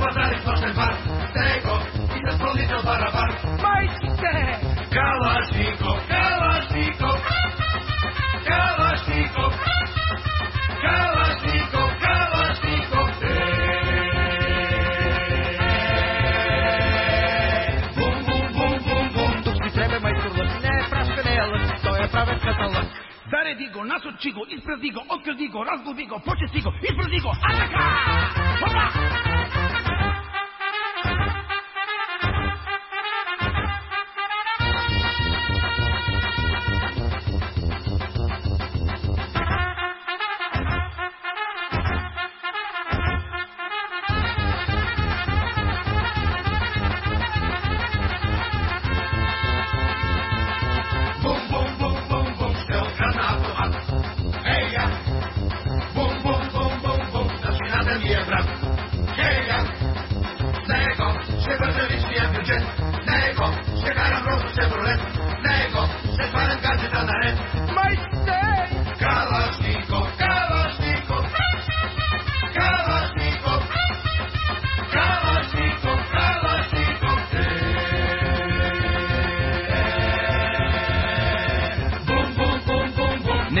пазар е сложен бар, и да сполнител барабар. Мајчите! Калашников, Калашников, Калашников, Калашников, Калашников, Бум, бум, бум, бум, бум, тук ти треба не е прашка, не е лък, тој е правен като лък. Зареди го, насочи го, изпрази го, открди го, разглоби го, почести го, изпрази го, атака! Опа!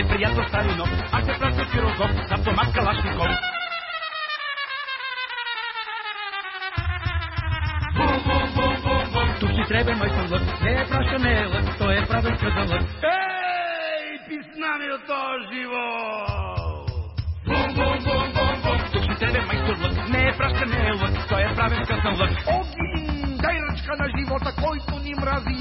Bum, bum. Непријатно старино, а се праќа пирогов, за автомат Калашников. Bum, bum, bum, bum, bum. Ту си треба мој лък, не е праша, не е лък, тој е правен кръдълък. Ей, живо! Bum, bum, bum, bum. Тук си треба мајстор лък, не е прашка, не е лък, тој е правен кръдълък. Огин, дај ръчка на живота, който ни мрази,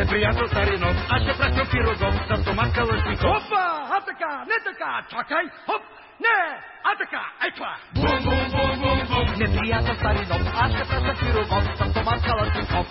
bum, bum. Непријатно старино, а се праќа пирогов, за автомат Калашников. Опа, а така, не така, чакај, хоп, не, а така, ај това. Bum, bum, bum, bum, bum. Непријатно старино, а се праќа пирогов, за автомат Калашников.